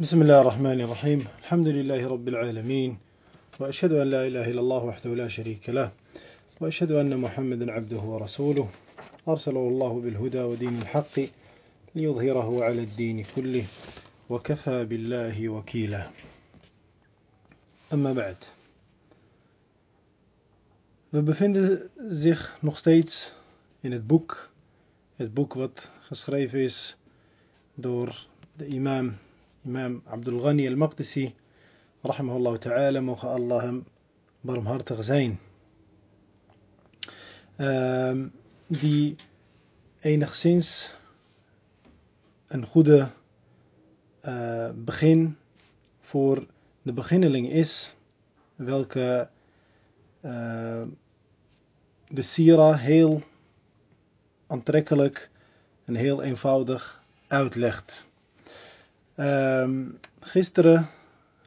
بسم الله الرحمن الرحيم الحمد لله رب العالمين وأشهد أن لا إله إلا الله وحده لا شريك له وأشهد أن محمدا عبده ورسوله أرسله الله بالهدى ودين الحق ليظهره على الدين كله وكفى بالله وكيلا أما بعد We bevinden zich nog steeds in het boek, het boek wat geschreven is door de imam, imam Abdul Ghani al-Maqdisi, rahimahullah ta'ala, mogen Allah hem barmhartig zijn. Uh, die enigszins een goede begin voor de beginneling is, welke uh, de Sira heel aantrekkelijk en heel eenvoudig uitlegt. Um, gisteren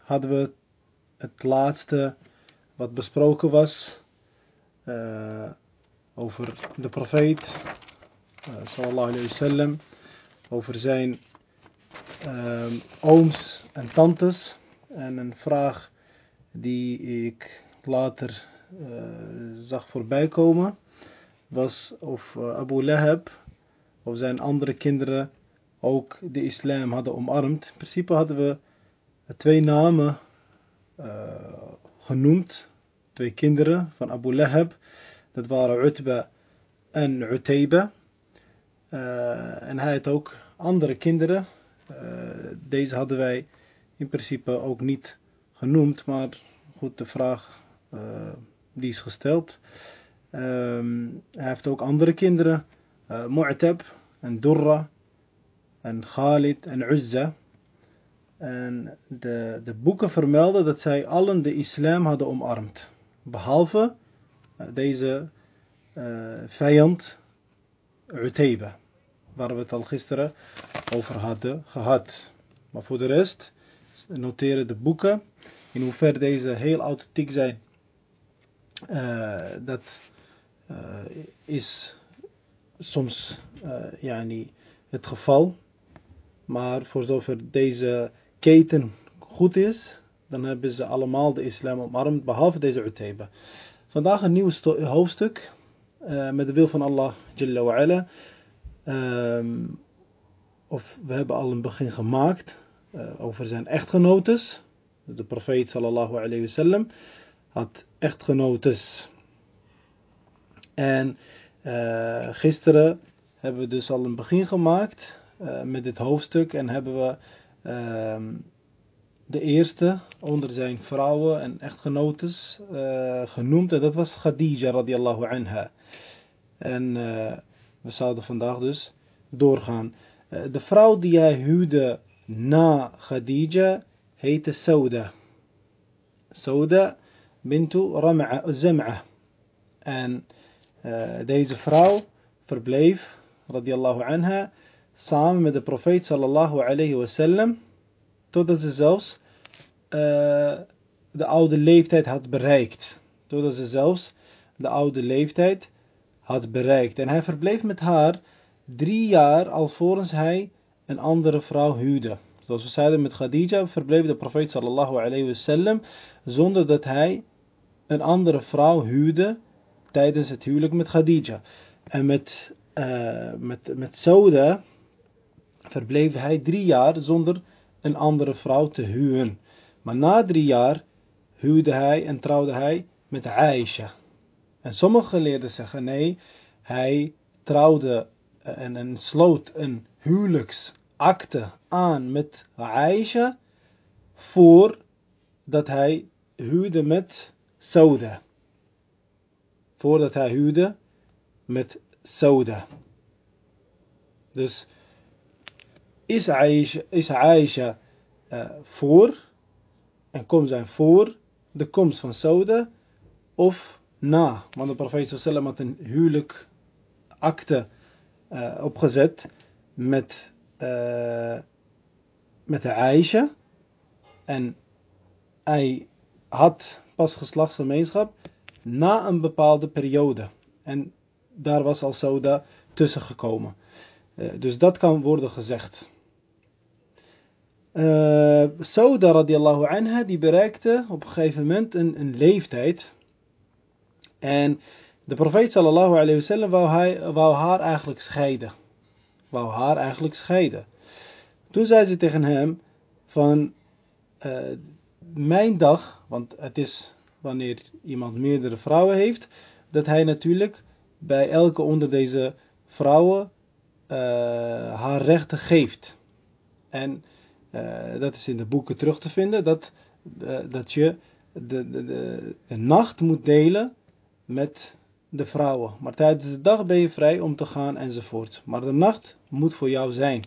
hadden we het laatste wat besproken was uh, over de profeet, uh, sallallahu alayhi wasallam, over zijn uh, ooms en tantes. En een vraag die ik later uh, zag voorbij komen, was of Abu Lahab of zijn andere kinderen ook de islam hadden omarmd. In principe hadden we twee namen uh, genoemd, twee kinderen van Abu Lahab. Dat waren Utba en Utayba. Uh, en hij had ook andere kinderen. Uh, deze hadden wij in principe ook niet genoemd, maar goed, de vraag die is gesteld. Um, hij heeft ook andere kinderen, Mu'tab en Durra en Khalid en Uzza. En de, de boeken vermelden dat zij allen de islam hadden omarmd. Behalve uh, deze uh, vijand Utayba, waar we het al gisteren over hadden gehad. Maar voor de rest noteren de boeken in hoeverre deze heel authentiek zijn. Uh, dat is soms uh, yani, het geval. Maar voor zover deze keten goed is, dan hebben ze allemaal de islam omarmd, behalve deze Utayba. Vandaag een nieuw hoofdstuk met de wil van Allah Jalla wa ala. Um, of we hebben al een begin gemaakt over zijn echtgenotes de profeet sallallahu alayhi wasallam had echtgenotes. En uh, gisteren hebben we dus al een begin gemaakt uh, met dit hoofdstuk en hebben we uh, de eerste onder zijn vrouwen en echtgenotes uh, genoemd en dat was Khadija radiallahu anha. En we zouden vandaag dus doorgaan. de vrouw die hij huwde na Khadija heette Sauda. Sauda bintu Zam'a. En deze vrouw verbleef, radiallahu anha, samen met de profeet sallallahu alayhi wasallam, totdat ze zelfs uh, de oude leeftijd had bereikt. Totdat ze zelfs de oude leeftijd had bereikt. En hij verbleef met haar drie jaar alvorens hij een andere vrouw huwde. Zoals we zeiden met Khadija verbleef de profeet sallallahu alayhi wasallam zonder dat hij een andere vrouw huwde tijdens het huwelijk met Khadija. En met, uh, met, met Sauda verbleef hij drie jaar zonder een andere vrouw te huwen. Maar na drie jaar huwde hij en trouwde hij met Aisha. En sommige geleerden zeggen nee, hij trouwde en, en sloot een huwelijksakte aan met Aisha voordat hij huwde met Sauda. Voordat hij huwde met Sauda. Dus is Aisha, is Aisha uh, voor en komt zijn voor de komst van Sauda of na? Want de profeet sallam had een huwelijk akte uh, opgezet met uh, met de Aisha. En hij had pas geslachtsgemeenschap na een bepaalde periode. En daar was al Sauda tussen gekomen. Dus dat kan worden gezegd. Uh, Sauda radiallahu anha, die bereikte op een gegeven moment een, een leeftijd. En de profeet sallallahu alayhi wasallam wou, hij, wou haar eigenlijk scheiden. Wou haar eigenlijk scheiden. Toen zei ze tegen hem van, uh, mijn dag, want het is wanneer iemand meerdere vrouwen heeft, dat hij natuurlijk bij elke onder deze vrouwen uh, haar rechten geeft. En dat is in de boeken terug te vinden, dat, uh, dat je de, de, de, nacht moet delen met de vrouwen. Maar tijdens de dag ben je vrij om te gaan enzovoort. Maar de nacht moet voor jou zijn.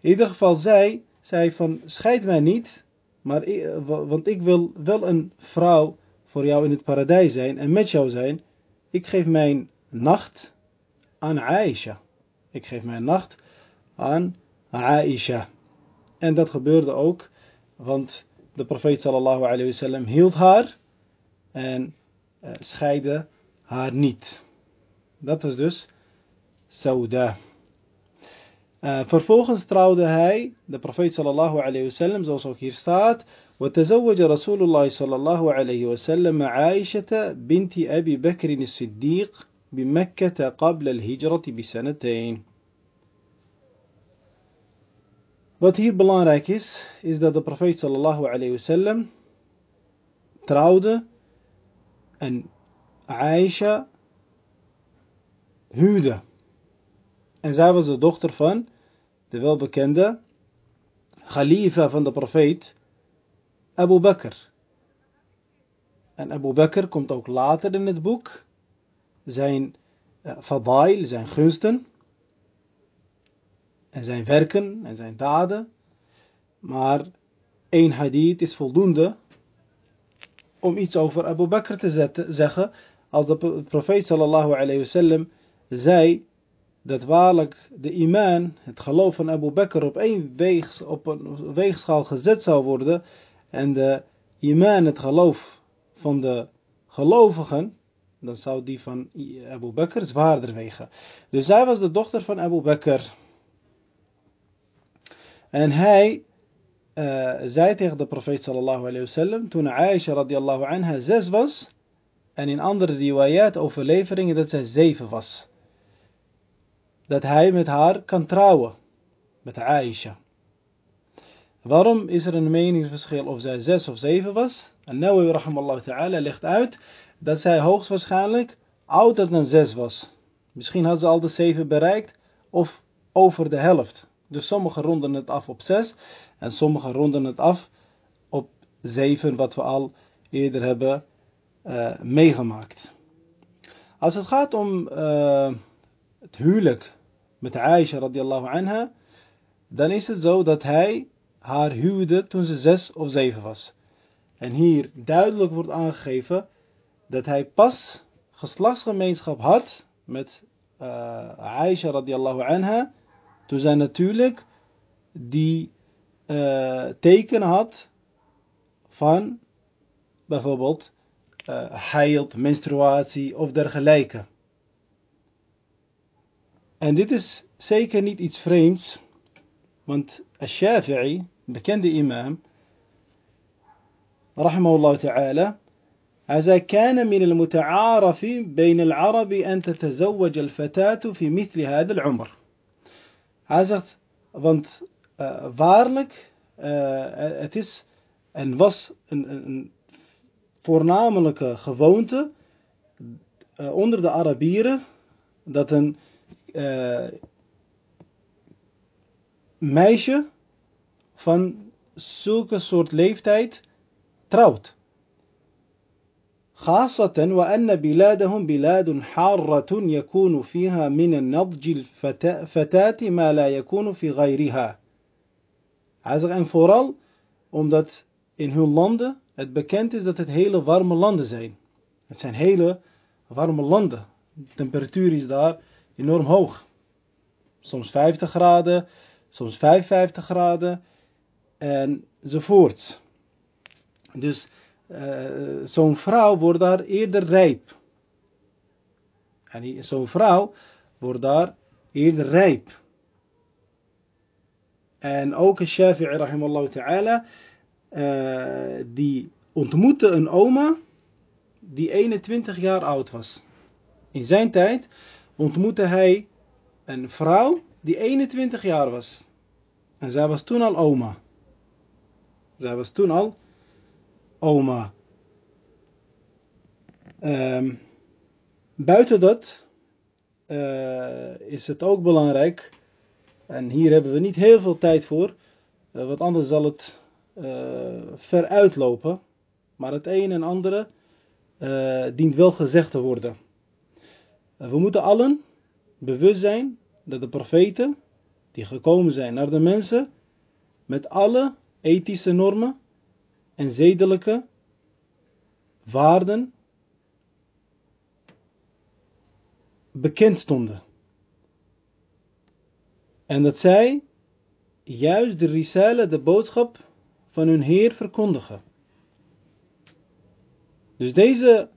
In ieder geval, zij zei van, scheid mij niet, maar, want ik wil wel een vrouw voor jou in het paradijs zijn en met jou zijn. Ik geef mijn nacht aan Aisha. Ik geef mijn nacht aan Aisha. En dat gebeurde ook, want de profeet sallallahu alayhi wasallam hield haar en uh, scheidde haar niet. Dat was dus Sauda. Uh, vervolgens trouwde hij, de profeet sallallahu alayhi wasallam, zoals ook hier staat, وتزوج رسول الله صلى الله عليه وسلم عائشة بنت أبي بكر الصديق بمكة قبل الهجرة بسنتين. Wat hier belangrijk is, is dat de profeet sallallahu alayhi wasallam trouwde en Aisha huwde. En zij was de dochter van de welbekende khalifa van de profeet Abu Bakr. En Abu Bakr komt ook later in het boek. Zijn uh, fadail, zijn gunsten. En zijn werken en zijn daden. Maar één hadith is voldoende om iets over Abu Bakr te zeggen. Als de profeet sallallahu alayhi wasallam zei dat waarlijk de iman, het geloof van Abu Bakr op één op een weegschaal gezet zou worden en de iman, het geloof van de gelovigen, dan zou die van Abu Bakr zwaarder wegen. Dus zij was de dochter van Abu Bakr. En hij uh, zei tegen de profeet sallallahu alayhi wasallam, toen Aisha radiallahu anha zes was, en in andere riwayat overleveringen dat zij zeven was. Dat hij met haar kan trouwen, met Aisha. Waarom is er een meningsverschil of zij zes of zeven was? En Nawawi rahimallahu ta'ala legt uit dat zij hoogstwaarschijnlijk ouder dan zes was. Misschien had ze al de zeven bereikt of over de helft. Dus sommigen ronden het af op zes en sommigen ronden het af op zeven, wat we al eerder hebben uh, meegemaakt. Als het gaat om uh, het huwelijk met Aisha radiallahu anha, dan is het zo dat hij haar huwde toen ze zes of zeven was. En hier duidelijk wordt aangegeven dat hij pas geslachtsgemeenschap had met uh, Aisha radiallahu anha, toen zij natuurlijk die uh, teken had van bijvoorbeeld uh, heilt, menstruatie of dergelijke. En dit is zeker niet iets vreemds, want Al-Shafi'i, bekende imam, rahimahullah ta'ala, hij zei, كان من المتعارف بين العرب أن تتزوج الفتاة في مثل هذا العمر. Hij zegt, want uh, waarlijk, uh, het is en was een, een voornamelijke gewoonte onder de Arabieren dat een meisje van zulke soort leeftijd trouwt. خاصة وأن بلادهم بلاد حارة يكون فيها من النضج الفتاة ما لا يكون في غيرها. Hij zegt en vooral omdat in hun landen het bekend is dat het hele warme landen zijn. Het zijn hele warme landen. De temperatuur is daar enorm hoog. Soms 50 graden, soms 55 graden enzovoort. Dus uh, zo'n vrouw wordt daar eerder rijp. En zo'n vrouw wordt daar eerder rijp. En ook Shafi'i rahimallahu ta'ala, uh, die ontmoette een oma die 21 jaar oud was. In zijn tijd ontmoette hij een vrouw die 21 jaar was. En zij was toen al oma. Zij was toen al oma. Um, buiten dat uh, is het ook belangrijk, en hier hebben we niet heel veel tijd voor, uh, want anders zal het uh, ver uitlopen. Maar het een en andere dient wel gezegd te worden. we moeten allen bewust zijn dat de profeten die gekomen zijn naar de mensen met alle ethische normen en zedelijke waarden bekend stonden. En dat zij juist de risale, de boodschap van hun Heer verkondigen. Dus deze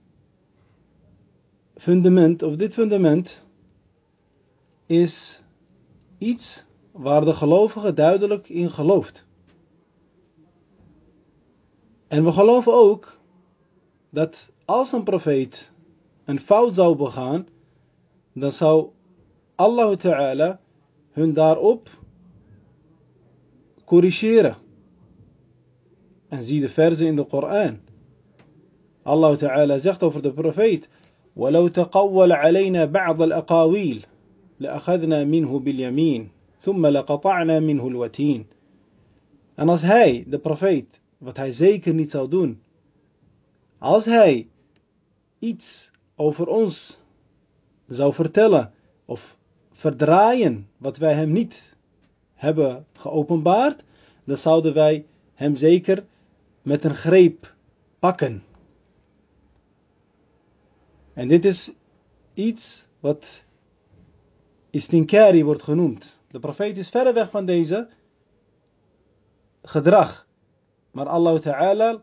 fundament, of dit fundament, is iets waar de gelovige duidelijk in gelooft. En we geloven ook dat als een profeet een fout zou begaan, dan zou Allah Ta'ala hun daarop corrigeren. En zie de verzen in de Koran. Allah Ta'ala zegt over de profeet: وَلَوْ تَقَوَّلَ عَلَيْنَا بَعْضَ الْأَقَاوِيلِ لَأَخَذْنَا مِنْهُ بِالْيَمِينِ ثُمَّ لَقَطَعْنَا مِنْهُ الْوَتِينِ" En als hij, de profeet, wat hij zeker niet zou doen, als hij iets over ons zou vertellen of verdraaien wat wij hem niet hebben geopenbaard, dan zouden wij hem zeker met een greep pakken. En dit is iets wat istinkari wordt genoemd. De profeet is verre weg van deze gedrag. Maar Allah Ta'ala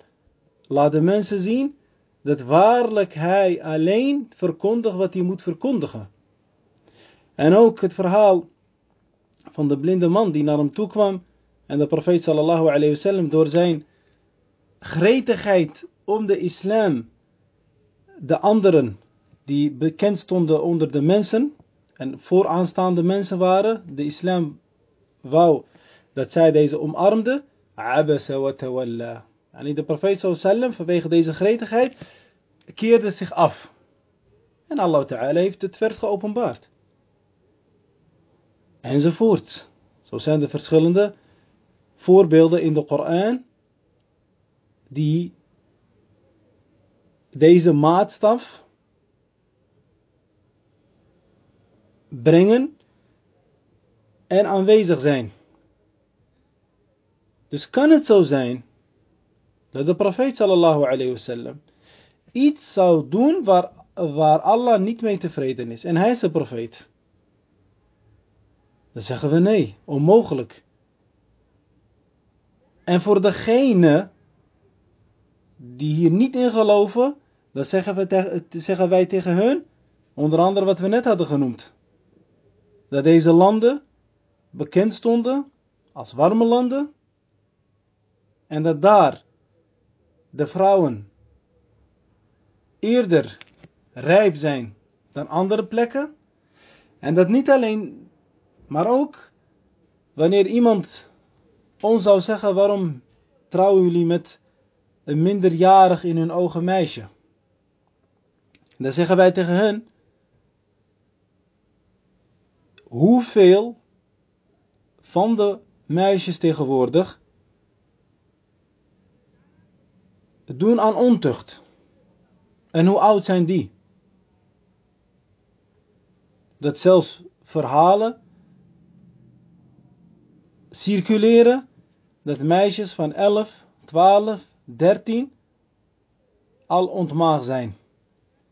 laat de mensen zien dat waarlijk hij alleen verkondigt wat hij moet verkondigen. En ook het verhaal van de blinde man die naar hem toe kwam en de profeet sallallahu alayhi wasallam door zijn gretigheid om de islam de anderen die bekend stonden onder de mensen en vooraanstaande mensen waren, de islam wou dat zij deze omarmden, abasa wa tawalla. En de profeet sallam vanwege deze gretigheid keerde zich af. En Allah Ta'ala heeft het vers geopenbaard. Enzovoort. Zo zijn er verschillende voorbeelden in de Koran die deze maatstaf brengen en aanwezig zijn. Dus kan het zo zijn dat de profeet sallallahu alayhi wasallam iets zou doen waar, waar Allah niet mee tevreden is. En hij is de profeet. Dan zeggen we nee, onmogelijk. En voor degene die hier niet in geloven, dan zeggen, we zeggen wij tegen hun, onder andere wat we net hadden genoemd. Dat deze landen bekend stonden als warme landen. En dat daar de vrouwen eerder rijp zijn dan andere plekken. En dat niet alleen, maar ook wanneer iemand ons zou zeggen: waarom trouwen jullie met een minderjarig in hun ogen meisje? Dan zeggen wij tegen hen: hoeveel van de meisjes tegenwoordig doen aan ontucht. En hoe oud zijn die? Dat zelfs verhalen circuleren dat meisjes van 11, 12, 13 al ontmaagd zijn.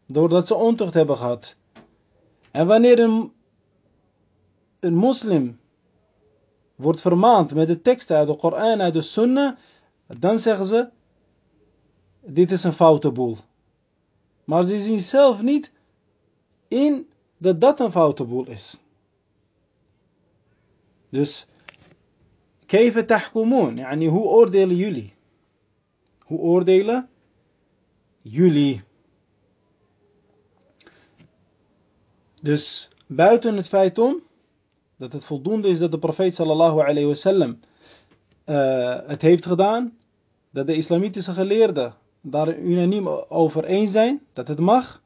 Doordat ze ontucht hebben gehad. En wanneer een, een moslim wordt vermaand met de teksten uit de Koran, uit de Sunnah, dan zeggen ze, dit is een foute boel. Maar ze zien zelf niet in dat dat een foute boel is. Dus Keve tahkumun, yani hoe oordelen jullie? Hoe oordelen jullie? Dus buiten het feit om dat het voldoende is dat de profeet sallallahu alayhi wasallam uh, het heeft gedaan, dat de islamitische geleerden daar unaniem over eens zijn, dat het mag.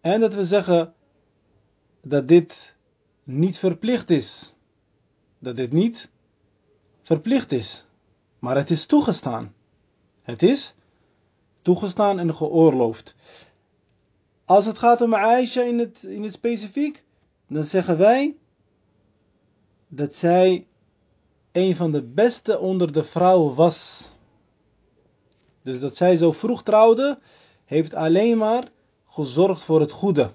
En dat we zeggen dat dit niet verplicht is. Dat dit niet verplicht is. Maar het is toegestaan. Het is toegestaan en geoorloofd. Als het gaat om Aisha in het, in het specifiek, dan zeggen wij dat zij een van de beste onder de vrouwen was. Dus dat zij zo vroeg trouwde, heeft alleen maar gezorgd voor het goede.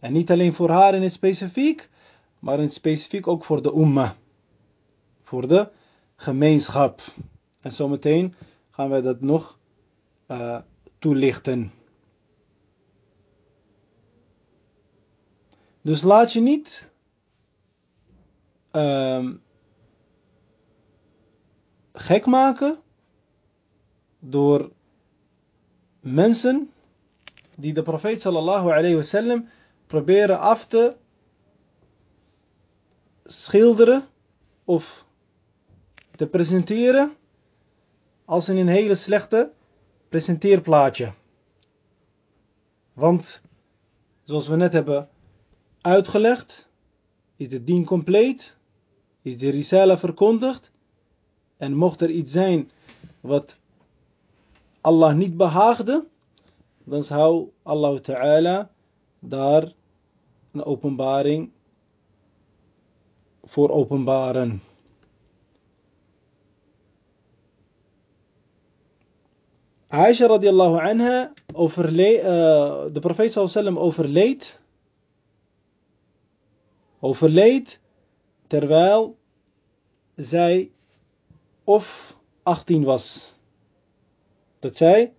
En niet alleen voor haar in het specifiek, maar in het specifiek ook voor de umma. Voor de gemeenschap. En zometeen gaan wij dat nog uh, toelichten. Dus laat je niet uh, gek maken door mensen die de profeet sallallahu alayhi wasallam proberen af te schilderen of te presenteren als in een hele slechte presenteerplaatje. Want, zoals we net hebben uitgelegd, is de dien compleet, is de risala verkondigd en mocht er iets zijn wat Allah niet behaagde, dan zou Allah Ta'ala daar een openbaring voor openbaren. Aisha radiallahu anha overleed, uh, de profeet sallam overleed, overleed terwijl zij of 18 was. Dat zij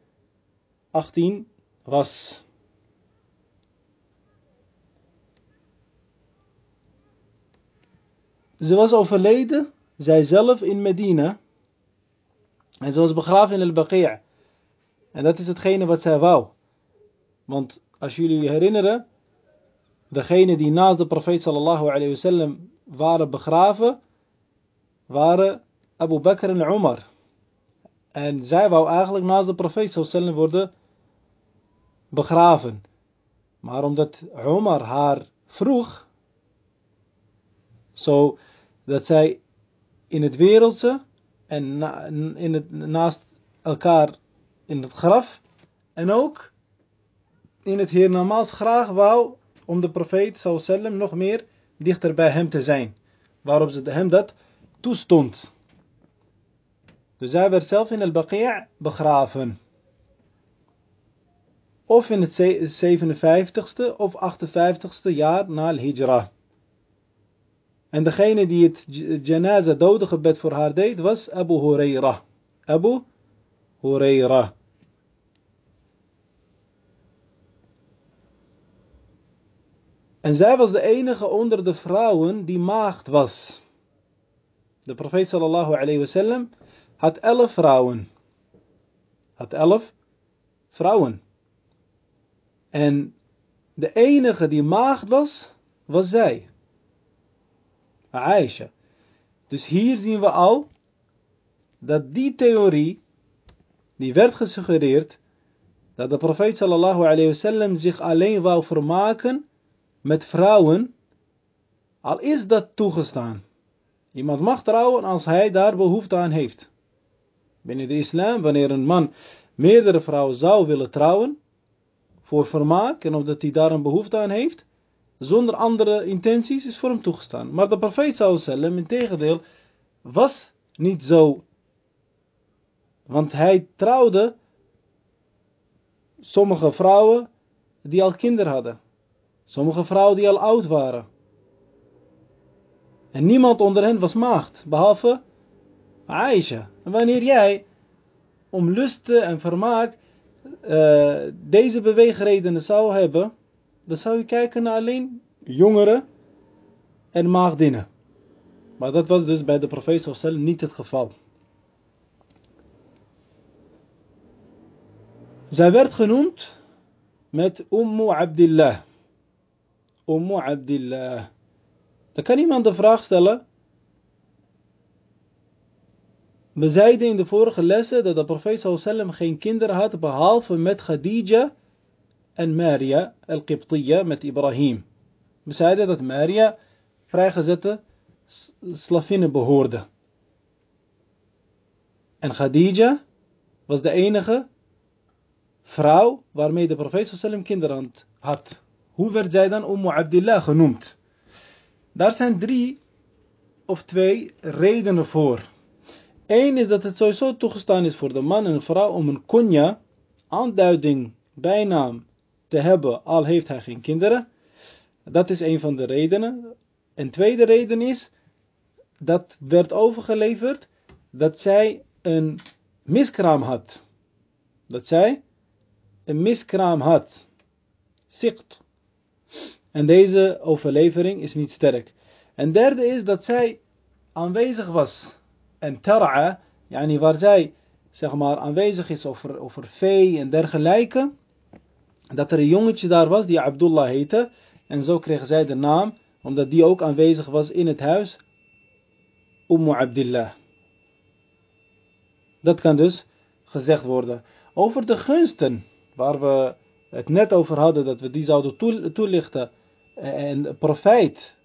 18 was. Ze was overleden, zijzelf in Medina. En ze was begraven in al-Baqi'. En dat is hetgene wat zij wou. Want als jullie herinneren, degene die naast de profeet sallallahu alayhi wasallam waren begraven, waren Abu Bakr en Umar. En zij wou eigenlijk naast de profeet worden begraven. Maar omdat Umar haar vroeg, zo dat zij in het wereldse en in het, naast elkaar in het graf en ook in het hiernamaals graag wou om de profeet sallam nog meer dichter bij hem te zijn. Waarop ze hem dat toestond. Dus zij werd zelf in al-Baqi' begraven. Of in het 57ste of 58ste jaar na al-Hijra. En degene die het janaza dodengebed voor haar deed was Abu Huraira. Abu Huraira. En zij was de enige onder de vrouwen die maagd was. De profeet sallallahu alayhi wasallam had elf vrouwen. Had elf vrouwen. En de enige die maagd was, was zij. Aisha. Dus hier zien we al dat die theorie, die werd gesuggereerd, dat de profeet sallallahu alayhi wasallam zich alleen wou vermaken met vrouwen, al is dat toegestaan. Iemand mag trouwen als hij daar behoefte aan heeft. Binnen de islam, wanneer een man meerdere vrouwen zou willen trouwen, voor vermaak en omdat hij daar een behoefte aan heeft, zonder andere intenties, is voor hem toegestaan. Maar de profeet sallam, in tegendeel, was niet zo. Want hij trouwde sommige vrouwen die al kinderen hadden. Sommige vrouwen die al oud waren. En niemand onder hen was maagd, behalve Aisha. Wanneer jij om lusten en vermaak uh, deze beweegredenen zou hebben, dan zou je kijken naar alleen jongeren en maagdinnen. Maar dat was dus bij de profeet sallam niet het geval. Zij werd genoemd met Ummu Abdillah. Ummu Abdillah. Dan kan iemand de vraag stellen. We zeiden in de vorige lessen dat de profeet sallam geen kinderen had behalve met Khadija en Maria al-Qibtiyya met Ibrahim. We zeiden dat Maria vrijgezette slavinnen behoorde. En Khadija was de enige vrouw waarmee de profeet sallam kinderen had. Hoe werd zij dan Ummu Abdillah genoemd? Daar zijn drie of twee redenen voor. Eén is dat het sowieso toegestaan is voor de man en de vrouw om een kunya, aanduiding, bijnaam, te hebben, al heeft hij geen kinderen. Dat is een van de redenen. Een tweede reden is, dat werd overgeleverd, dat zij een miskraam had. Dat zij een miskraam had. Sikt. En deze overlevering is niet sterk. En derde is dat zij aanwezig was. En tar'a, yani waar zij zeg maar aanwezig is over, over vee en dergelijke. Dat er een jongetje daar was die Abdullah heette. En zo kreeg zij de naam, omdat die ook aanwezig was in het huis. Ummu Abdillah. Dat kan dus gezegd worden. Over de gunsten, waar we het net over hadden, dat we die zouden toelichten en de profeet,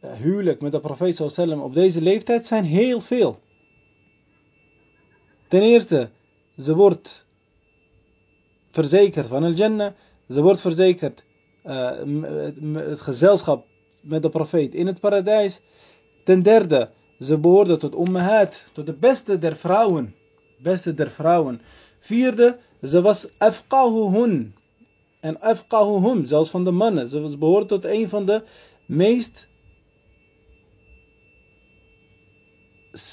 eh, huwelijk met de profeet op deze leeftijd zijn heel veel. Ten eerste, ze wordt verzekerd van el Jannah, ze wordt verzekerd uh, het gezelschap met de profeet in het paradijs. Ten derde, ze behoorde tot ummahat, tot de beste der vrouwen. Beste der vrouwen. Vierde, ze was afqahuhun, en afqahuhum, zelfs van de mannen. Ze behoort tot een van de meest,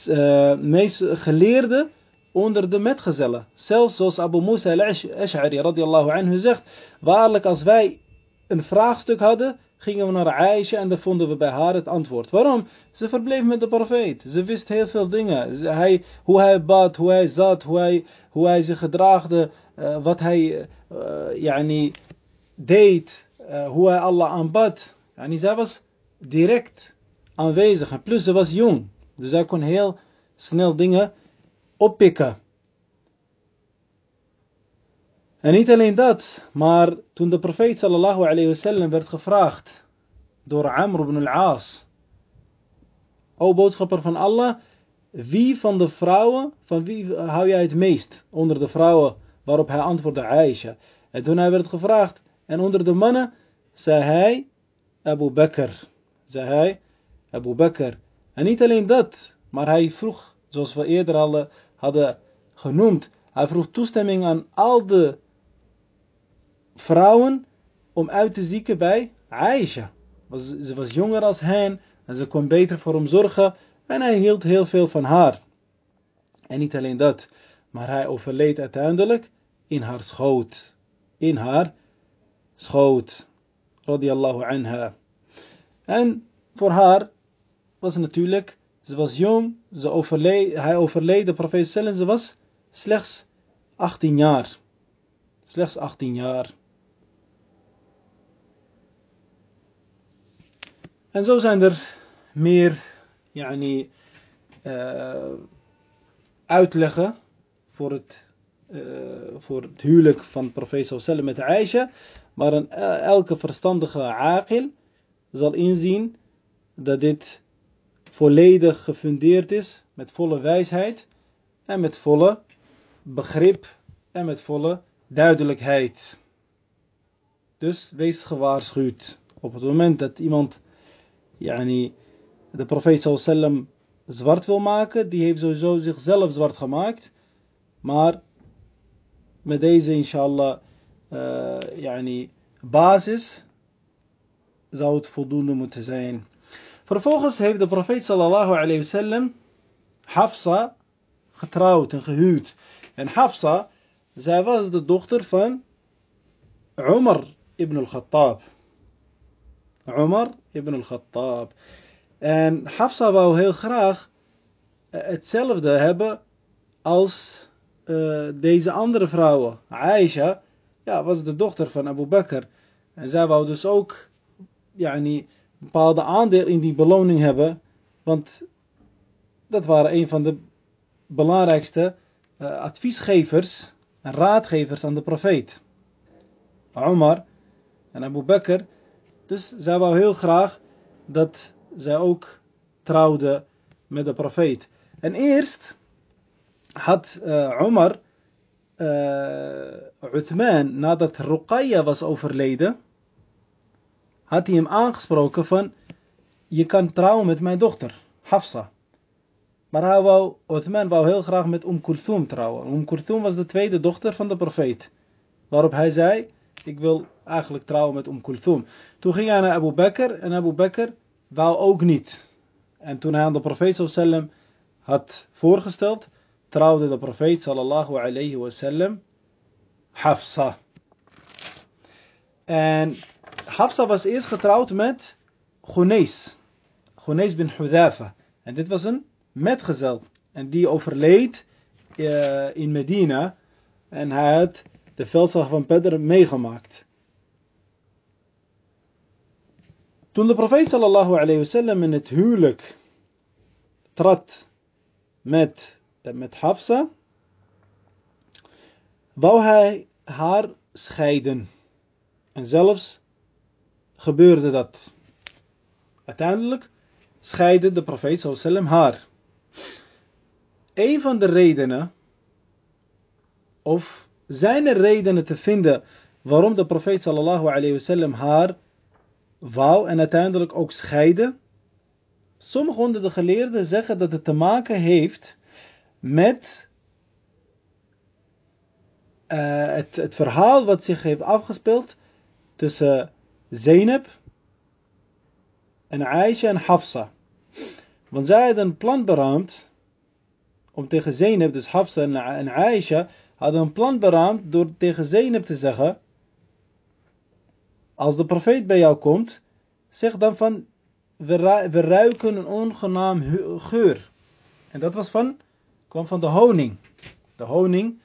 uh, meest geleerde onder de metgezellen. Zelfs zoals Abu Musa al-Ash'ari radiallahu anhu zegt. Waarlijk als wij een vraagstuk hadden, gingen we naar Aisha en dan vonden we bij haar het antwoord. Waarom? Ze verbleef met de profeet. Ze wist heel veel dingen. Hij, hoe hij bad, hoe hij zat, hoe hij, hoe hij zich gedraagde, uh, wat hij uh, yani, deed, uh, hoe hij Allah aanbad. Yani, zij was direct aanwezig. En plus, ze was jong. Dus zij kon heel snel dingen oppikken. En niet alleen dat, maar toen de profeet sallallahu alayhi wasallam werd gevraagd door Amr ibn al-Aas. O boodschapper van Allah, wie van de vrouwen, van wie hou jij het meest onder de vrouwen? Waarop hij antwoordde Aisha. En toen hij werd gevraagd, en onder de mannen, zei hij Abu Bakr. Zei hij Abu Bakr. En niet alleen dat, maar hij vroeg, zoals we eerder al hadden genoemd, hij vroeg toestemming aan al de vrouwen om uit te zieken bij Aisha. Ze was jonger als hen en ze kon beter voor hem zorgen en hij hield heel veel van haar. En niet alleen dat, maar hij overleed uiteindelijk in haar schoot. In haar schoot. Radiallahu anha. En voor haar was natuurlijk, ze was jong, overleed, hij overleed, de profeet zelf, ze was slechts 18 jaar. Slechts 18 jaar. En zo zijn er meer yani, uh, uitleggen voor het, uh, voor het huwelijk van profeet sallam met Aisha. Maar een, eh, elke verstandige aqil zal inzien dat dit volledig gefundeerd is met volle wijsheid en met volle begrip en met volle duidelijkheid. Dus wees gewaarschuwd. Op het moment dat iemand yani, de profeet sallam zwart wil maken, die heeft sowieso zichzelf zwart gemaakt. Maar met deze inshallah uh, yani, basis zou het voldoende moeten zijn. Vervolgens heeft de profeet sallallahu alayhi wasallam Hafsa getrouwd en gehuwd. En Hafsa, zij was de dochter van Umar ibn al-Khattab. Umar ibn al-Khattab. En Hafsa wou heel graag eh, hetzelfde hebben als uh, deze andere vrouwen. Aisha ja, was de dochter van Abu Bakr. En zij wou dus ook een bepaalde aandeel in die beloning hebben. Want dat waren een van de belangrijkste uh, adviesgevers en raadgevers aan de profeet. Omar en Abu Bakr. Dus zij wou heel graag dat zij ook trouwde met de profeet. En eerst had uh, Omar uh, Uthman, nadat Ruqayya was overleden, had hij hem aangesproken van, je kan trouwen met mijn dochter, Hafsa. Maar hij wou, Uthman wou heel graag met Umm Kulthum trouwen. Umm Kulthum was de tweede dochter van de profeet. Waarop hij zei, ik wil eigenlijk trouwen met Umm Kulthum. Toen ging hij naar Abu Bakr en Abu Bakr wou ook niet. En toen hij aan de profeet sallam had voorgesteld, trouwde de profeet sallallahu alayhi wasallam Hafsa. En Hafsa was eerst getrouwd met Ghunees. Ghunees bin Hudhafa. En dit was een metgezel. En die overleed uh, in Medina. En hij had de veldslag van Pedr meegemaakt. Toen de profeet sallallahu alayhi wasallam in het huwelijk trad met, met Hafsa, wou hij haar scheiden. En zelfs gebeurde dat. Uiteindelijk scheidde de profeet sallallahu haar. Een van de redenen, of zijn er redenen te vinden waarom de profeet sallallahu alayhi wasallam haar wou en uiteindelijk ook scheiden? Sommige onder de geleerden zeggen dat het te maken heeft met uh, het, het verhaal wat zich heeft afgespeeld tussen Zainab en Aisha en Hafsa. Want zij hadden een plan beraamd om tegen Zainab, dus Hafsa en Aisha, hadden een plan beraamd door tegen Zainab te zeggen, als de profeet bij jou komt, zeg dan van, we, ruiken een ongenaam geur. En dat was van, kwam van de honing. De honing,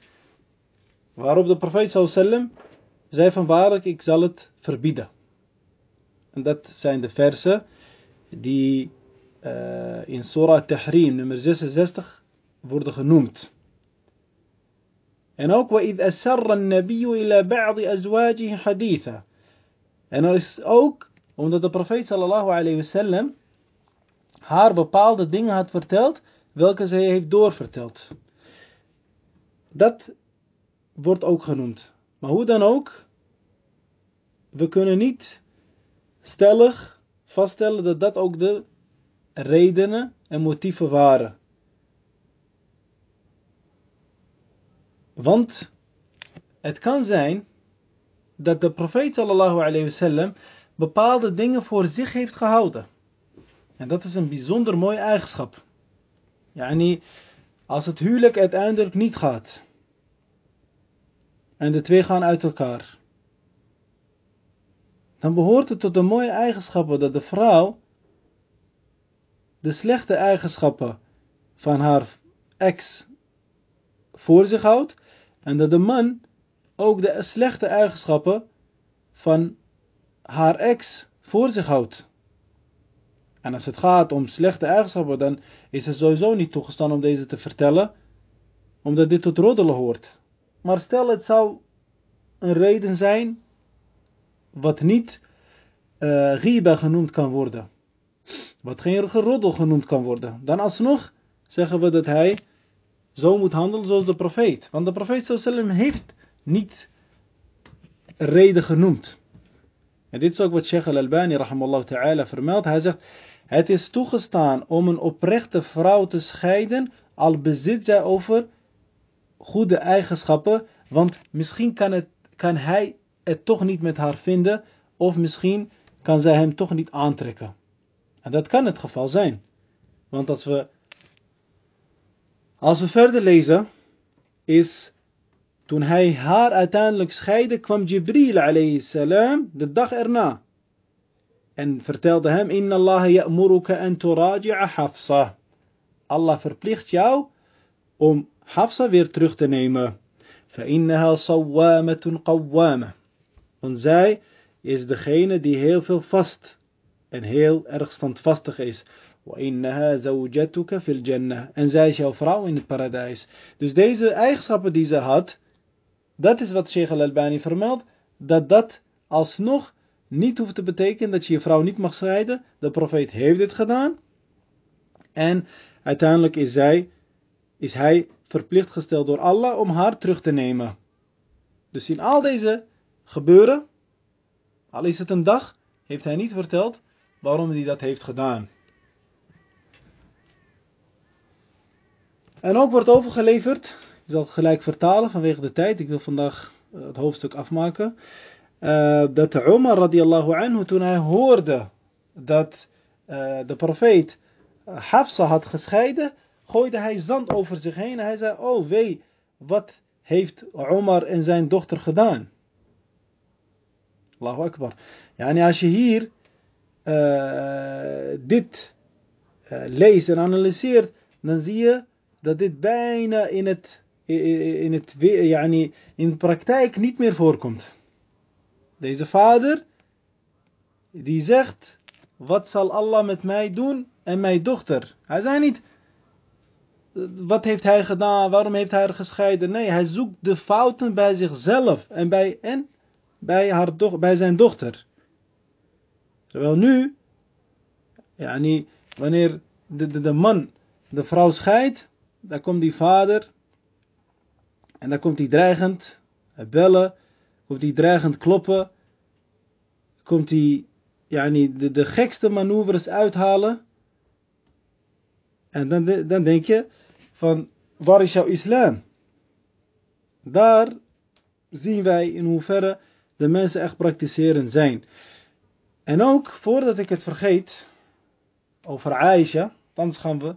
waarop de profeet sallam zei van waarlijk, ik zal het verbieden. En dat zijn de versen die uh, in Surah Tahrim nummer 66 worden genoemd. En ook وَإِذْ أَسَرَّ النَّبِيُّ إِلَى بَعْضِ أَزْوَاجِهِ حَدِيثًا En er is ook, omdat de profeet sallallahu alayhi wasallam haar bepaalde dingen had verteld, welke zij heeft doorverteld. Dat wordt ook genoemd. Maar hoe dan ook, we kunnen niet stellig vaststellen dat dat ook de redenen en motieven waren. Want het kan zijn dat de profeet sallallahu bepaalde dingen voor zich heeft gehouden. En dat is een bijzonder mooie eigenschap. Yani, als het huwelijk uiteindelijk niet gaat. En de twee gaan uit elkaar. Dan behoort het tot de mooie eigenschappen dat de vrouw de slechte eigenschappen van haar ex voor zich houdt en dat de man ook de slechte eigenschappen van haar ex voor zich houdt. En als het gaat om slechte eigenschappen, dan is het sowieso niet toegestaan om deze te vertellen, omdat dit tot roddelen hoort. Maar stel het zou een reden zijn wat niet uh, genoemd kan worden. Wat geen geroddel genoemd kan worden. Dan alsnog zeggen we dat hij zo moet handelen zoals de profeet. Want de profeet sallam heeft niet reden genoemd. En dit is ook wat Sheikh al-Albani rahimallahu ta'ala vermeldt. Hij zegt, het is toegestaan om een oprechte vrouw te scheiden, al bezit zij over goede eigenschappen, want misschien kan, het, kan hij het toch niet met haar vinden, of misschien kan zij hem toch niet aantrekken. En dat kan het geval zijn. Want als we, als we verder lezen, is toen hij haar uiteindelijk scheidde, kwam Jibril alayhi salam de dag erna. en vertelde hem, Inna Allah ya'muruka an turaji'a Hafsa. Allah verplicht jou om Hafsa weer terug te nemen. فَإِنَّهَا صَوَّامَةٌ قَوَّامَةٌ want zij is degene die heel veel vast en heel erg standvastig is. En zij is jouw vrouw in het paradijs. Dus deze eigenschappen die ze had, dat is wat Sheikh al-Albani vermeldt, dat dat alsnog niet hoeft te betekenen dat je je vrouw niet mag strijden. De profeet heeft dit gedaan. En uiteindelijk is, zij, is hij verplicht gesteld door Allah om haar terug te nemen. Dus in al deze gebeuren, al is het een dag, heeft hij niet verteld waarom hij dat heeft gedaan. En ook wordt overgeleverd, ik zal het gelijk vertalen vanwege de tijd, ik wil vandaag eh, het hoofdstuk afmaken. Uh, dat Umar radiallahu anhu, toen hij hoorde dat uh, de profeet Hafsa had gescheiden, gooide hij zand over zich heen. Hij zei, oh wee, wat heeft Omar en zijn dochter gedaan? Allahu Akbar. Yani als je hier uh, dit uh, leest en analyseert, dan zie je dat dit bijna in het, in het yani in de praktijk niet meer voorkomt. Deze vader, die zegt, wat zal Allah met mij doen en mijn dochter? Hij zei niet, wat heeft hij gedaan? Waarom heeft hij haar gescheiden? Nee, hij zoekt de fouten bij zichzelf en bij, en bij, haar doch, bij zijn dochter. Terwijl nu, ja, niet, wanneer de, de, man de vrouw scheidt, dan komt die vader en dan komt hij dreigend bellen, komt hij dreigend kloppen, komt hij ja, niet, de, de gekste manoeuvres uithalen. En dan, dan denk je, van waar is jouw islam? Daar zien wij in hoeverre de mensen echt praktiseren zijn. En ook, voordat ik het vergeet, over Aisha, dan gaan we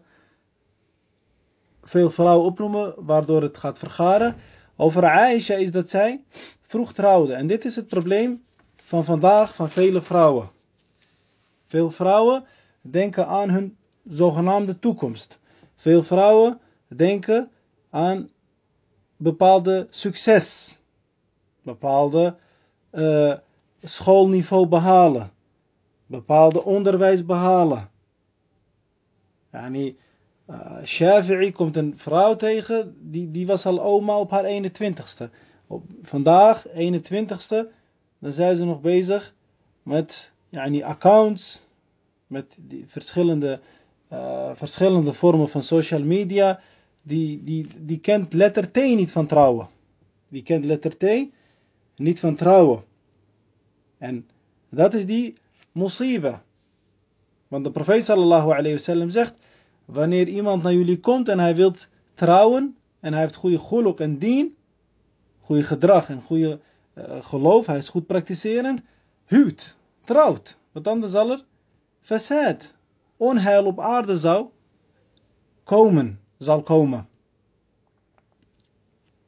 veel vrouwen opnoemen, waardoor het gaat vergaren. Over Aisha is dat zij vroeg trouwde. En dit is het probleem van vandaag van vele vrouwen. Veel vrouwen denken aan hun zogenaamde toekomst. Veel vrouwen denken aan bepaalde succes, bepaalde uh, schoolniveau behalen, bepaalde onderwijs behalen. Yani, uh, Shafi'i komt een vrouw tegen, die, die was al oma op haar 21ste. Op, vandaag, 21ste, dan zijn ze nog bezig met yani, accounts, met die verschillende, uh, verschillende vormen van social media die, die, die kent letter T niet van trouwen. Die kent letter T niet van trouwen. En dat is die musiba. Want de profeet sallallahu alayhi wasallam zegt, wanneer iemand naar jullie komt en hij wilt trouwen, en hij heeft goede geluk en dien, goede gedrag en goede uh, geloof, hij is goed praktiserend, huwt, trouwt. Want anders zal er facet, onheil op aarde zou komen zal komen.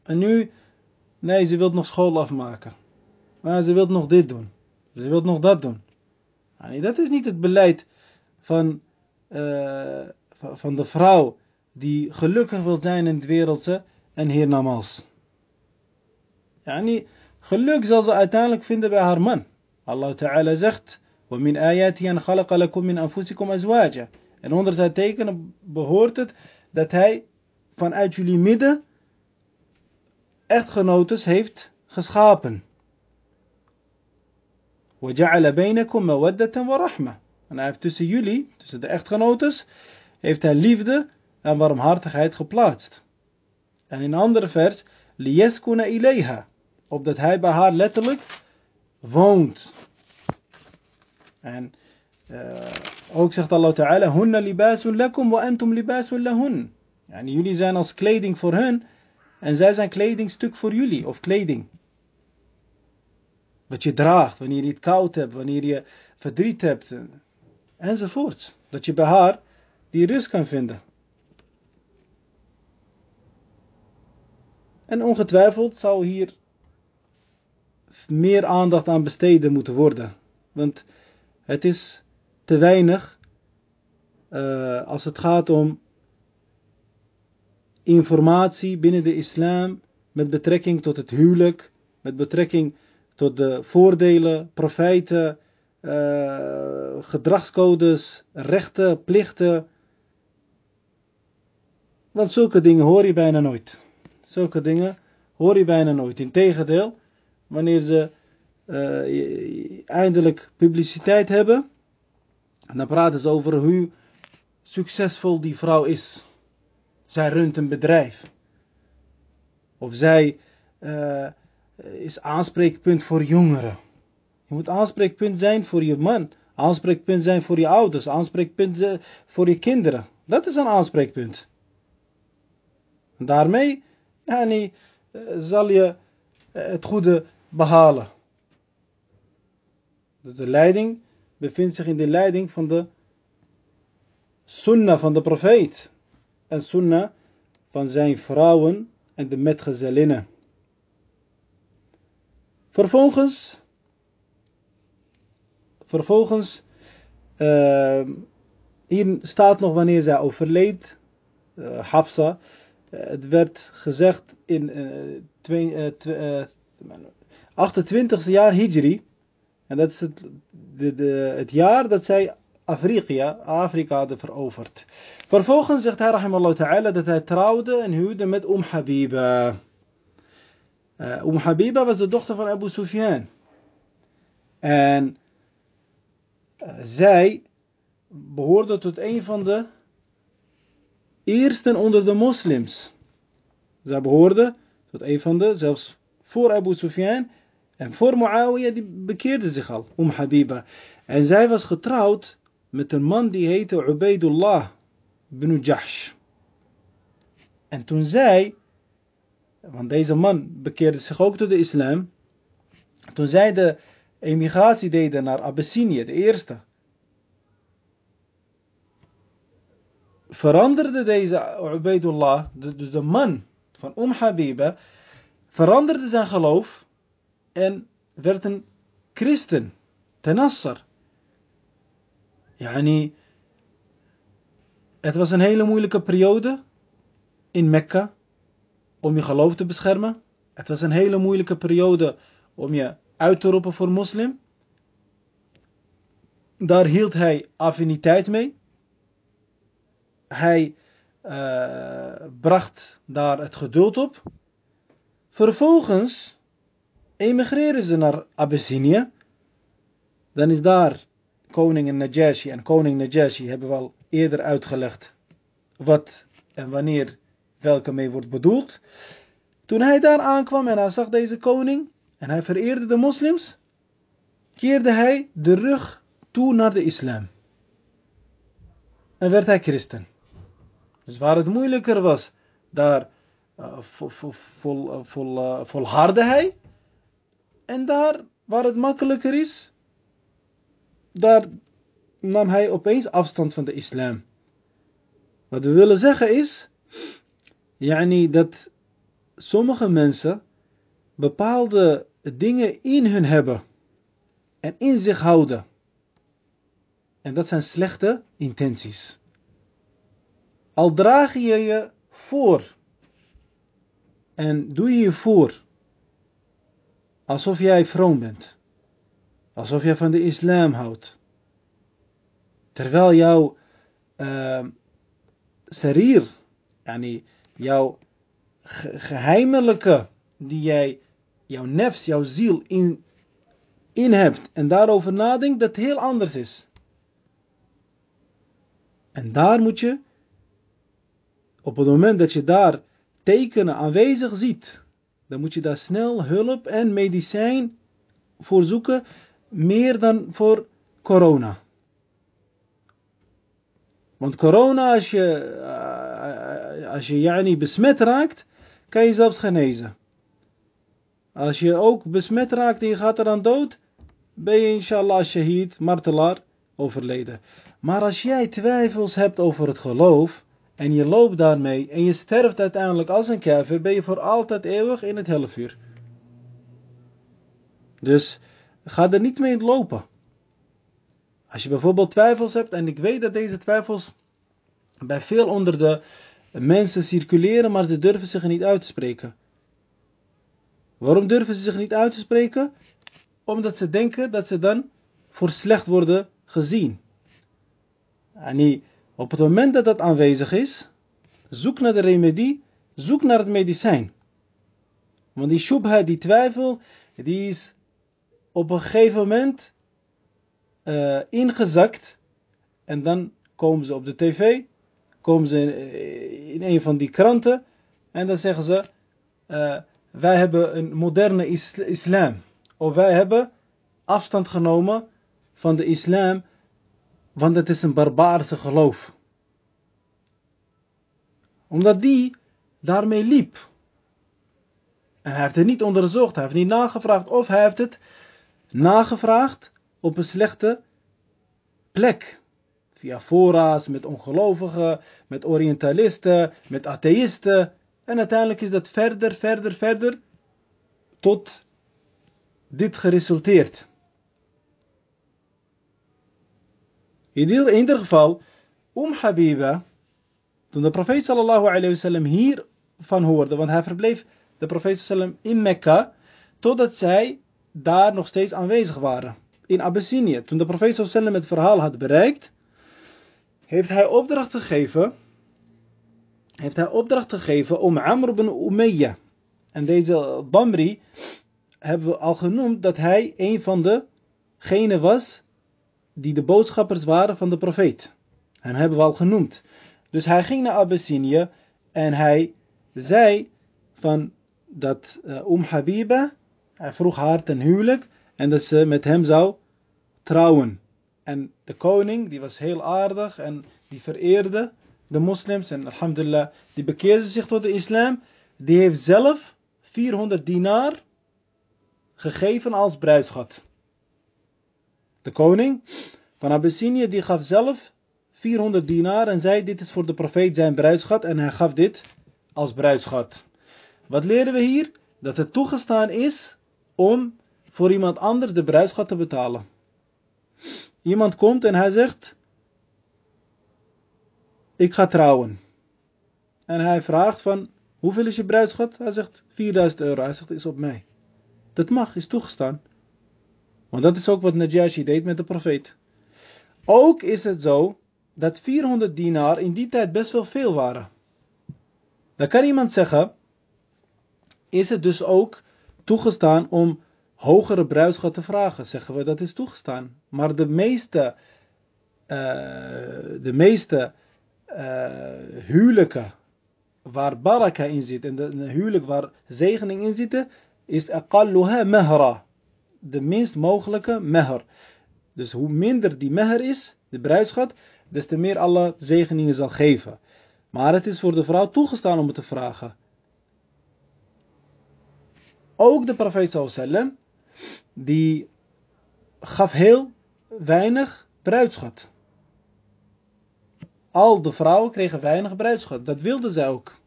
En nu, nee, ze wil nog school afmaken. Maar ze wil nog dit doen. Ze wil nog dat doen. Nee, dat is niet het beleid van, uh, van de vrouw die gelukkig wil zijn in het wereldse en hiernamaals. Yani, geluk zal ze uiteindelijk vinden bij haar man. Allah Ta'ala zegt, وَمِنْ آيَاتِهِ أَنْ خَلَقَ لَكُم مِنْ أَنفُسِكُمْ أَزْوَاجًا En onder zijn tekenen behoort het dat hij vanuit jullie midden echtgenotes heeft geschapen. وَجَعَلَ بَيْنَكُمْ مَوَدَّةً وَرَحْمَةً En hij heeft tussen jullie, tussen de echtgenotes, heeft hij liefde en warmhartigheid geplaatst. En in een andere vers, لِيَسْكُنَ إِلَيْهَا Opdat hij bij haar letterlijk woont. En uh, ook zegt Allah Ta'ala, هُنَّ لِبَاسٌ لَكُمْ وَأَنْتُمْ لِبَاسٌ لَهُنْ En jullie zijn als kleding voor hun en zij zijn kledingstuk voor jullie, of kleding. Wat je draagt, wanneer je het koud hebt, wanneer je verdriet hebt, enzovoorts. Dat je bij haar die rust kan vinden. En ongetwijfeld zou hier meer aandacht aan besteden moeten worden. Want Het is te weinig uh, als het gaat om informatie binnen de islam met betrekking tot het huwelijk, met betrekking tot de voordelen, profijten, uh, gedragscodes, rechten, plichten. Want zulke dingen hoor je bijna nooit. Zulke dingen hoor je bijna nooit. Integendeel, wanneer ze uh, eindelijk publiciteit hebben, dan praten ze over hoe succesvol die vrouw is. Zij runt een bedrijf. Of zij uh, is aanspreekpunt voor jongeren. Je moet aanspreekpunt zijn voor je man. Aanspreekpunt zijn voor je ouders. Aanspreekpunt voor je kinderen. Dat is een aanspreekpunt. En daarmee eh, zal je het goede behalen. De leiding bevindt zich in de leiding van de sunnah van de profeet. En sunnah van zijn vrouwen en de metgezellinnen. Vervolgens, vervolgens, uh, hier staat nog wanneer zij overleed, uh, Hafsa. Uh, het werd gezegd in twee, 28e jaar Hijri. En dat is het, de, de, het jaar dat zij Afrika, Afrika hadden veroverd. Vervolgens zegt hij, rahimallahu ta'ala, dat hij trouwde en huwde met Umm Habiba. Uh, Habiba was de dochter van Abu Sufyan. En uh, zij behoorde tot een van de eersten onder de moslims. Zij behoorde tot een van de, zelfs voor Abu Sufyan en voor Muawiyah, die bekeerde zich al, Umm Habiba. En zij was getrouwd met een man die heette Ubaidullah ibn Jahsh. En toen zij, want deze man bekeerde zich ook tot de islam, toen zij de emigratie deden naar Abyssinië, de eerste, veranderde deze Ubaidullah, dus de man van Umm Habiba, veranderde zijn geloof en werd een christen, tenassar. Yani, het was een hele moeilijke periode in Mekka om je geloof te beschermen. Het was een hele moeilijke periode om je uit te roepen voor moslim. Daar hield hij affiniteit mee. Hij uh, bracht daar het geduld op. Vervolgens emigreren ze naar Abyssinië. Dan is daar koning Najashi en koning Najashi hebben we al eerder uitgelegd wat en wanneer welke mee wordt bedoeld. Toen hij daar aankwam en hij zag deze koning en hij vereerde de moslims, keerde hij de rug toe naar de islam. En werd hij christen. Dus waar het moeilijker was, daar uh, vol, vol, vol, vol, uh, volhardde hij. En daar waar het makkelijker is, daar nam hij opeens afstand van de islam. Wat we willen zeggen is, yani dat sommige mensen bepaalde dingen in hun hebben en in zich houden. En dat zijn slechte intenties. Al draag je je voor en doe je je voor alsof jij vroom bent Alsof je van de islam houdt. Terwijl jouw uh, sarir, yani jouw geheimelijke, die jij, jouw nefs, jouw ziel in, in hebt en daarover nadenkt, dat heel anders is. En daar moet je, op het moment dat je daar tekenen aanwezig ziet, dan moet je daar snel hulp en medicijn voor zoeken meer dan voor corona. Want corona, als je, uh, als je yani besmet raakt, kan je zelfs genezen. Als je ook besmet raakt en je gaat eraan dood, ben je inshallah shahid, martelaar, overleden. Maar als jij twijfels hebt over het geloof en je loopt daarmee en je sterft uiteindelijk als een kafir, ben je voor altijd eeuwig in het helfuur. Dus Ga er niet mee lopen. Als je bijvoorbeeld twijfels hebt, en ik weet dat deze twijfels bij veel onder de mensen circuleren, maar ze durven zich niet uit te spreken. Waarom durven ze zich niet uit te spreken? Omdat ze denken dat ze dan voor slecht worden gezien. En op het moment dat dat aanwezig is, zoek naar de remedie, zoek naar het medicijn. Want die shubha, die twijfel, die is op een gegeven moment uh, ingezakt. En dan komen ze op de tv, komen ze in, in een van die kranten. En dan zeggen ze, uh, wij hebben een moderne islam. Of wij hebben afstand genomen van de islam, want het is een barbaarse geloof. Omdat die daarmee liep. En hij heeft het niet onderzocht, hij heeft niet nagevraagd of hij heeft het nagevraagd op een slechte plek. Via fora's, met ongelovigen, met orientalisten, met atheïsten. En uiteindelijk is dat verder, verder, verder tot dit geresulteerd. In ieder geval, Om Habiba, toen de profeet sallallahu alayhi wasallam hiervan hoorde, want hij verbleef de profeet sallam in Mekka, totdat zij daar nog steeds aanwezig waren. In Abyssinie. Toen de profeet sallam het verhaal had bereikt, heeft hij opdracht gegeven, heeft hij opdracht gegeven om Amr ibn Umayyah. En deze Bamri hebben we al genoemd dat hij een van degenen was die de boodschappers waren van de profeet. En hebben we al genoemd. Dus hij ging naar Abyssinie en hij zei van dat uh, Umm Habiba, hij vroeg haar ten huwelijk en dat ze met hem zou trouwen. En de koning, die was heel aardig en die vereerde de moslims en alhamdulillah, die bekeerde zich tot de islam. Die heeft zelf 400 dinar gegeven als bruidschat. De koning van Abyssinie die gaf zelf 400 dinar en zei dit is voor de profeet zijn bruidschat en hij gaf dit als bruidschat. Wat leren we hier? Dat het toegestaan is om voor iemand anders de bruidschat te betalen. Iemand komt en hij zegt, ik ga trouwen. En hij vraagt van, hoeveel is je bruidschat? Hij zegt, 4000 euro. Hij zegt, is op mij. Dat mag, is toegestaan. Want dat is ook wat Najashi deed met de profeet. Ook is het zo dat 400 dinar in die tijd best wel veel waren. Dan kan iemand zeggen, is het dus ook toegestaan om hogere bruidschat te vragen? Zeggen we dat is toegestaan. Maar de meeste, uh, de meeste uh, huwelijken waar baraka in zit en de, huwelijk waar zegening in zit, is aqalluha mahra. De minst mogelijke meher. Dus hoe minder die meher is, de bruidschat, des te meer Allah zegeningen zal geven. Maar het is voor de vrouw toegestaan om het te vragen. Ook de profeet sallam, die gaf heel weinig bruidschat. Al de vrouwen kregen weinig bruidschat. Dat wilden zij ook.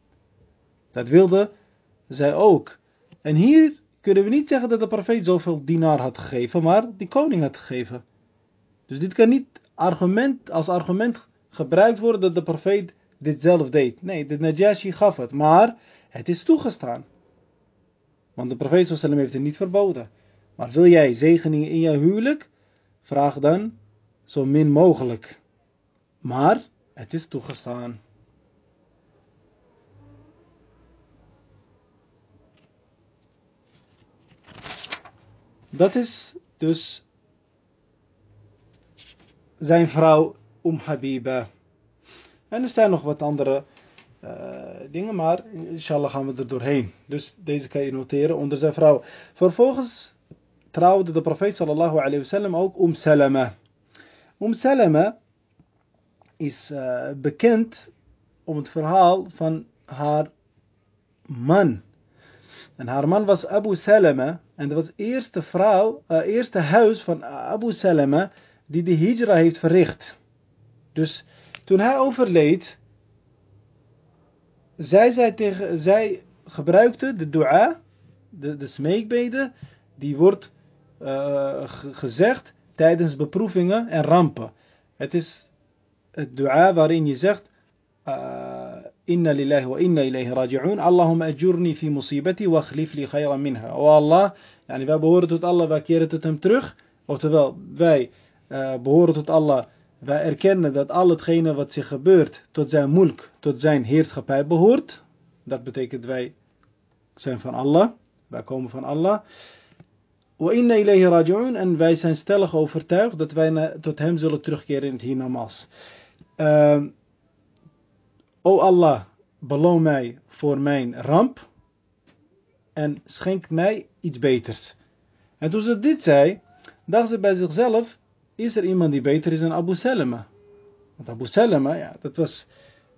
Dat wilden zij ook. En hier kunnen we niet zeggen dat de profeet zoveel dinar had gegeven, maar die koning had gegeven. Dus dit kan niet argument, als argument gebruikt worden dat de profeet dit zelf deed. Nee, de Najashi gaf het, maar het is toegestaan. Want de profeet sallam heeft het niet verboden. Maar wil jij zegeningen in je huwelijk? Vraag dan zo min mogelijk. Maar het is toegestaan. Dat is dus zijn vrouw Um Habiba. En er zijn nog wat andere dingen, maar inshallah gaan we er doorheen. Dus deze kan je noteren onder zijn vrouw. Vervolgens trouwde de profeet sallallahu alayhi wasallam ook Um Salama. Um Salama is uh, bekend om het verhaal van haar man. En haar man was Abu Salama. En dat was het eerste vrouw, uh, eerste huis van Abu Salama die de hijra heeft verricht. Dus toen hij overleed, zij, zij, tegen, zij gebruikte de dua, de, de smeekbeden, die wordt uh, gezegd tijdens beproevingen en rampen. Het is het dua waarin je zegt, uh, inna lillahi wa inna ilayhi raji'un, Allahumma ajurni fi musibati wa khlif li khayran minha. O Allah, yani wij behoren tot Allah, wij keren tot hem terug. Oftewel, wij uh, behoren tot Allah, wij erkennen dat al hetgene wat zich gebeurt tot zijn mulk, tot zijn heerschappij behoort. Dat betekent wij zijn van Allah, wij komen van Allah. Inna ilayhi raji'un en wij zijn stellig overtuigd dat wij tot hem zullen terugkeren in het hiernamaals. Uh, o Allah, beloon mij voor mijn ramp en schenk mij iets beters. En toen ze dit zei, dacht ze bij zichzelf, is er iemand die beter is dan Abu Salama? Want Abu Salama, ja, dat was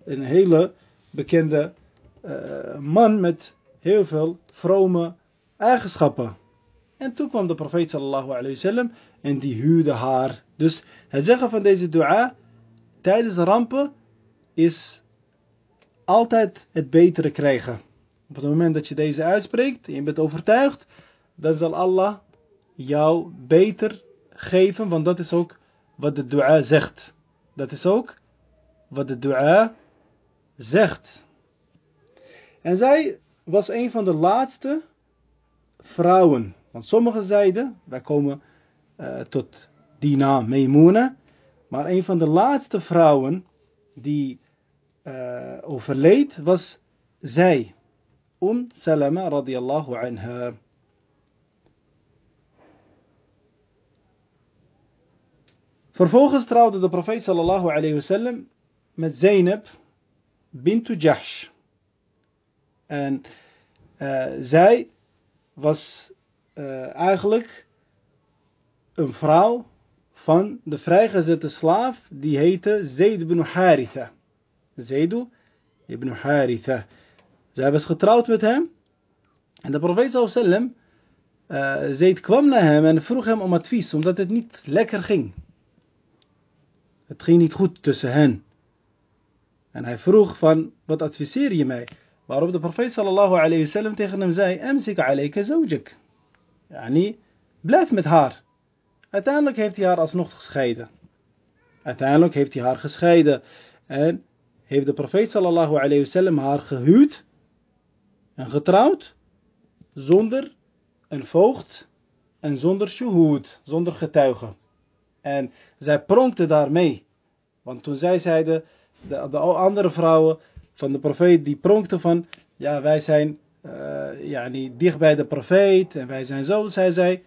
een hele bekende uh, man met heel veel vrome eigenschappen. En toen kwam de profeet sallallahu alayhi wasallam en die huwde haar. Dus het zeggen van deze dua tijdens rampen is altijd het betere krijgen. Op het moment dat je deze uitspreekt en je bent overtuigd, dan zal Allah jou beter geven, want dat is ook wat de dua zegt. Dat is ook wat de dua zegt. En zij was een van de laatste vrouwen. Want sommigen zeiden, wij komen uh, tot Dina Meimoene. Maar een van de laatste vrouwen die uh, overleed was zij. Um Salama radiallahu anha. Vervolgens trouwde de profeet sallallahu alayhi wasallam met Zainab bintu Jahsh. En uh, zij was uh, eigenlijk een vrouw van de vrijgezette slaaf die heette Zayd ibn Haritha. Zayd ibn Haritha. Zij was getrouwd met hem. En de profeet sallam, uh, Zayd kwam naar hem en vroeg hem om advies, omdat het niet lekker ging. Het ging niet goed tussen hen. En hij vroeg van, wat adviseer je mij? Waarop de profeet sallallahu alayhi wasallam tegen hem zei, Amsik alayka zawjak. Yani, blijf met haar. Uiteindelijk heeft hij haar alsnog gescheiden. Uiteindelijk heeft hij haar gescheiden. En heeft de profeet sallallahu alayhi wasallam haar gehuwd en getrouwd zonder een voogd en zonder shuhud, zonder getuigen. En zij pronkte daarmee. Want toen zij zeiden, de, de andere vrouwen van de profeet, die pronkten van, ja wij zijn uh, ja, niet dicht bij de profeet en wij zijn zo, zij zei,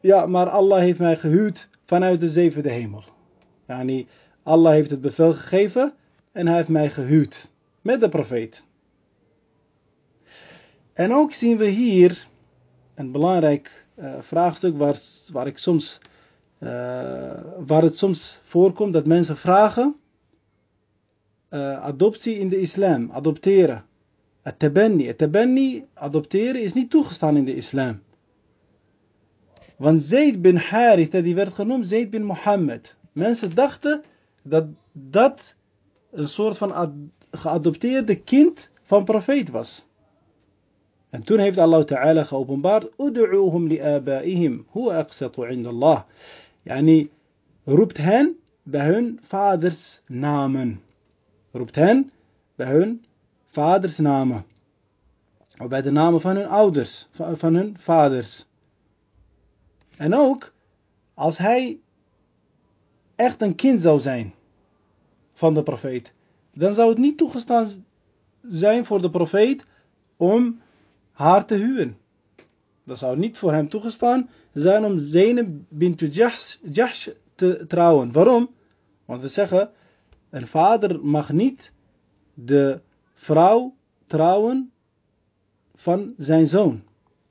ja maar Allah heeft mij gehuwd vanuit de zevende hemel. Yani, Allah heeft het bevel gegeven en hij heeft mij gehuwd met de profeet. En ook zien we hier een belangrijk uh, vraagstuk waar, waar ik soms uh, waar het soms voorkomt dat mensen vragen uh, adoptie in de islam, adopteren. Het tabanni. Het tabanni, adopteren, is niet toegestaan in de islam. Want Zayd bin Haritha, die werd genoemd Zayd bin Mohammed. Mensen dachten dat dat een soort van geadopteerde kind van profeet was. En toen heeft Allah Ta'ala geopenbaard, Udu'uhum li abaihim, huwa aqsatu inda Allah. Yani, roept hen bij hun vaders namen. Roept hen bij hun vaders namen. Of bij de namen van hun ouders, van hun vaders. En ook, als hij echt een kind zou zijn van de profeet, dan zou het niet toegestaan zijn voor de profeet om haar te huwen. Dat zou niet voor hem toegestaan zijn om Zainab bint Jahsh te trouwen. Waarom? Want we zeggen, een vader mag niet de vrouw trouwen van zijn zoon.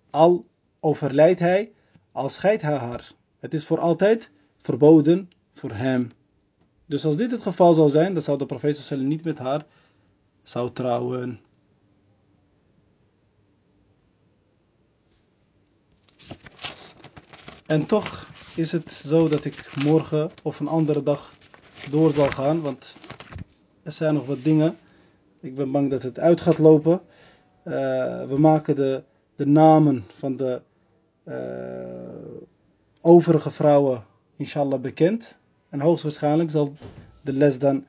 Al overlijdt hij, al scheidt hij haar. Het is voor altijd verboden voor hem. Dus als dit het geval zou zijn, dan zou de profeet niet met haar zou trouwen. En toch is het zo dat ik morgen of een andere dag door zal gaan, want er zijn nog wat dingen. Ik ben bang dat het uit gaat lopen. Uh, we maken de, de namen van de uh, overige vrouwen inshallah bekend. En hoogstwaarschijnlijk zal de les dan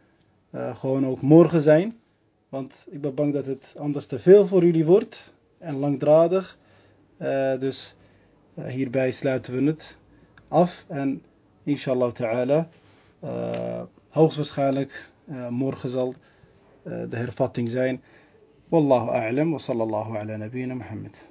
uh, gewoon ook morgen zijn. Want ik ben bang dat het anders te veel voor jullie wordt en langdradig. Dus hierbij sluiten we het af. En inshallah ta'ala, hoogstwaarschijnlijk morgen zal de hervatting zijn. Wallahu a'lam wa sallallahu ala nabiyina Muhammad.